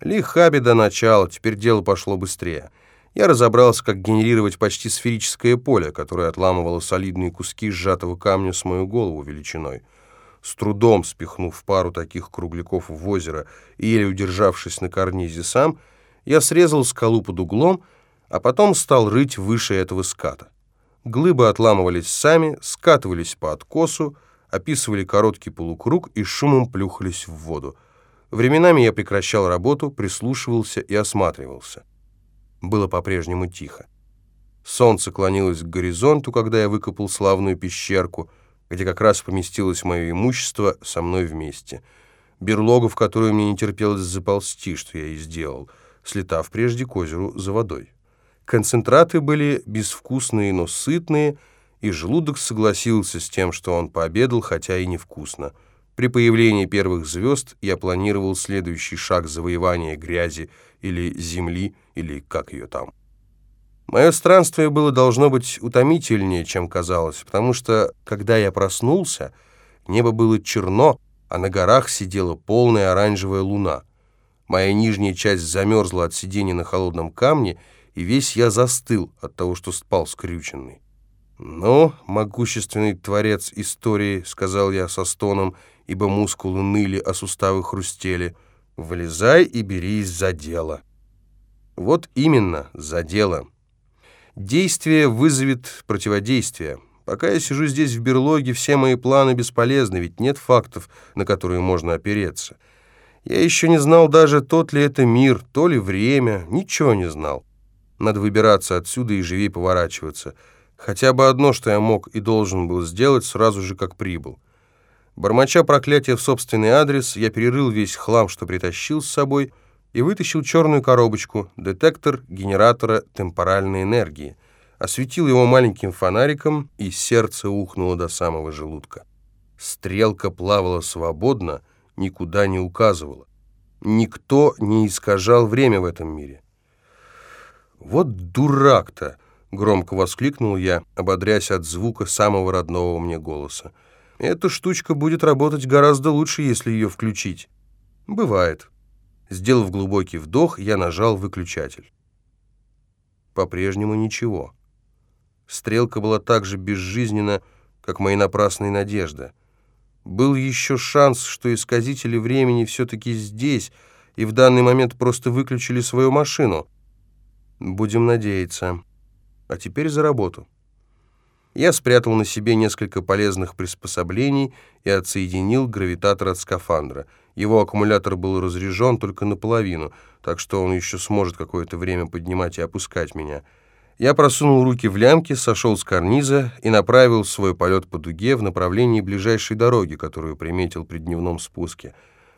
Лиха беда начала, теперь дело пошло быстрее. Я разобрался, как генерировать почти сферическое поле, которое отламывало солидные куски сжатого камня с мою голову величиной. С трудом спихнув пару таких кругляков в озеро и еле удержавшись на карнизе сам, я срезал скалу под углом, а потом стал рыть выше этого ската. Глыбы отламывались сами, скатывались по откосу, описывали короткий полукруг и шумом плюхались в воду. Временами я прекращал работу, прислушивался и осматривался. Было по-прежнему тихо. Солнце клонилось к горизонту, когда я выкопал славную пещерку, где как раз поместилось мое имущество со мной вместе. Берлогу, в которую мне не терпелось заползти, что я и сделал, слетав прежде к озеру за водой. Концентраты были безвкусные, но сытные, и желудок согласился с тем, что он пообедал, хотя и невкусно. При появлении первых звезд я планировал следующий шаг завоевания грязи или земли, или как ее там. Мое странствие было должно быть утомительнее, чем казалось, потому что, когда я проснулся, небо было черно, а на горах сидела полная оранжевая луна. Моя нижняя часть замерзла от сидения на холодном камне, и весь я застыл от того, что спал скрюченный. «Ну, могущественный творец истории», — сказал я со стоном, ибо мускулы ныли, а суставы хрустели, — «вылезай и берись за дело». Вот именно, за дело. Действие вызовет противодействие. Пока я сижу здесь в берлоге, все мои планы бесполезны, ведь нет фактов, на которые можно опереться. Я еще не знал даже, тот ли это мир, то ли время, ничего не знал. Надо выбираться отсюда и живее поворачиваться. Хотя бы одно, что я мог и должен был сделать сразу же, как прибыл. Бормоча проклятие в собственный адрес, я перерыл весь хлам, что притащил с собой, и вытащил черную коробочку, детектор генератора темпоральной энергии, осветил его маленьким фонариком, и сердце ухнуло до самого желудка. Стрелка плавала свободно, никуда не указывала. Никто не искажал время в этом мире. «Вот дурак-то!» — громко воскликнул я, ободрясь от звука самого родного мне голоса. «Эта штучка будет работать гораздо лучше, если ее включить». «Бывает». Сделав глубокий вдох, я нажал выключатель. По-прежнему ничего. Стрелка была так же безжизненна, как мои напрасные надежды. Был еще шанс, что исказители времени все-таки здесь, и в данный момент просто выключили свою машину. Будем надеяться. А теперь за работу. Я спрятал на себе несколько полезных приспособлений и отсоединил гравитатор от скафандра. Его аккумулятор был разряжен только наполовину, так что он еще сможет какое-то время поднимать и опускать меня. Я просунул руки в лямки, сошел с карниза и направил свой полет по дуге в направлении ближайшей дороги, которую приметил при дневном спуске.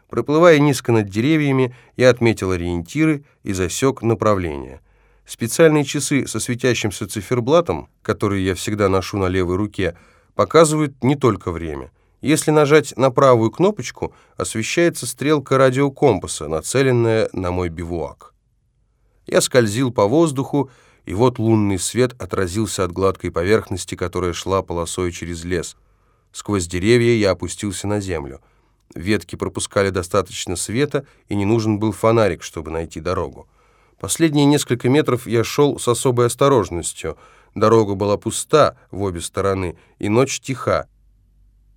Проплывая низко над деревьями, я отметил ориентиры и засек направление — Специальные часы со светящимся циферблатом, которые я всегда ношу на левой руке, показывают не только время. Если нажать на правую кнопочку, освещается стрелка радиокомпаса, нацеленная на мой бивуак. Я скользил по воздуху, и вот лунный свет отразился от гладкой поверхности, которая шла полосой через лес. Сквозь деревья я опустился на землю. Ветки пропускали достаточно света, и не нужен был фонарик, чтобы найти дорогу. Последние несколько метров я шел с особой осторожностью. Дорога была пуста в обе стороны, и ночь тиха.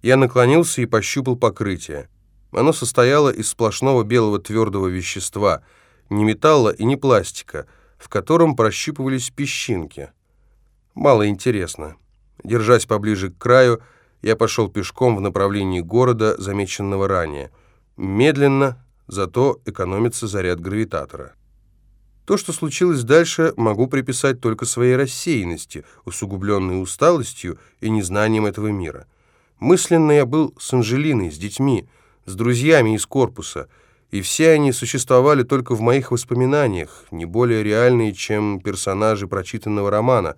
Я наклонился и пощупал покрытие. Оно состояло из сплошного белого твердого вещества, не металла и не пластика, в котором прощупывались песчинки. Мало интересно. Держась поближе к краю, я пошел пешком в направлении города, замеченного ранее. Медленно, зато экономится заряд гравитатора. То, что случилось дальше, могу приписать только своей рассеянности, усугубленной усталостью и незнанием этого мира. Мысленно я был с Анжелиной, с детьми, с друзьями из корпуса, и все они существовали только в моих воспоминаниях, не более реальные, чем персонажи прочитанного романа.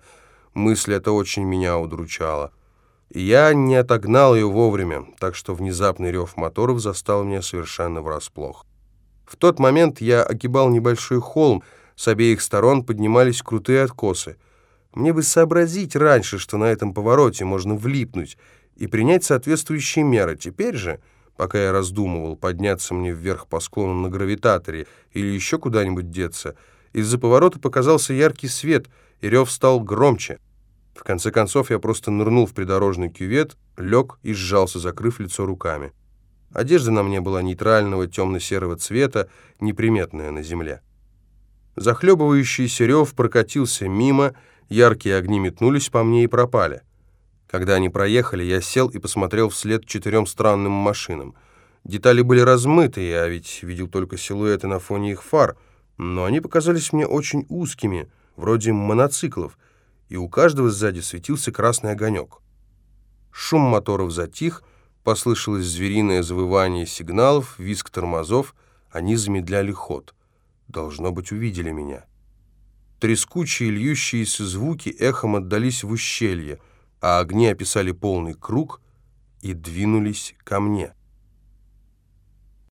Мысль эта очень меня удручала. Я не отогнал ее вовремя, так что внезапный рев моторов застал меня совершенно врасплох. В тот момент я огибал небольшой холм, с обеих сторон поднимались крутые откосы. Мне бы сообразить раньше, что на этом повороте можно влипнуть, и принять соответствующие меры. Теперь же Пока я раздумывал, подняться мне вверх по склону на гравитаторе или еще куда-нибудь деться, из-за поворота показался яркий свет, и рев стал громче. В конце концов, я просто нырнул в придорожный кювет, лег и сжался, закрыв лицо руками. Одежда на мне была нейтрального темно-серого цвета, неприметная на земле. Захлебывающийся рев прокатился мимо, яркие огни метнулись по мне и пропали. Когда они проехали, я сел и посмотрел вслед четырем странным машинам. Детали были размыты, я ведь видел только силуэты на фоне их фар, но они показались мне очень узкими, вроде моноциклов, и у каждого сзади светился красный огонек. Шум моторов затих, послышалось звериное завывание сигналов, визг тормозов, они замедляли ход. Должно быть, увидели меня. Трескучие льющиеся звуки эхом отдались в ущелье, а огни описали полный круг и двинулись ко мне.